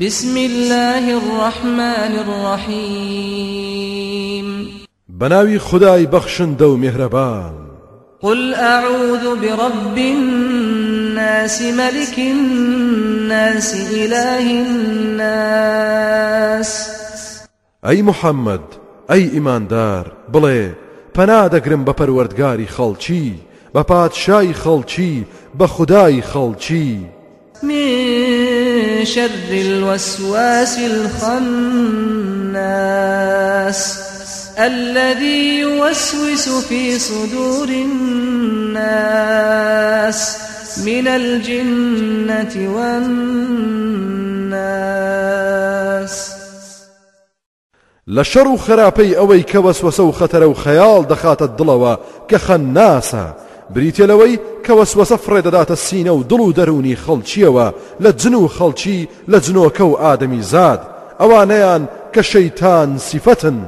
بسم الله الرحمن الرحيم بناوي خداي بخشن دو مهربان قل أعوذ برب الناس ملك الناس إله الناس أي محمد أي إيمان دار بلي پنا دەگرم بە پەروەردگاری خەڵکی بە پادشای خەڵکی بە خودای خەڵکی من من شر الوسواس الخناس الذي يوسوس في صدور الناس من الجنة والناس لە شەڕ و خراپەی ئەوەی کە وەسوسە و خەتەرە و خەیاڵ دەخاتە دڵەوە کە خەنناسە بریتێلەوەی کە وەسوەسە فڕێدەداتە سینە و دڵ و دەرونی خەڵچیەوە لە جن و خەڵکی لە جنۆکە و ئادەمی زاد ئەوانەیان کە شەیتان سیفەتن.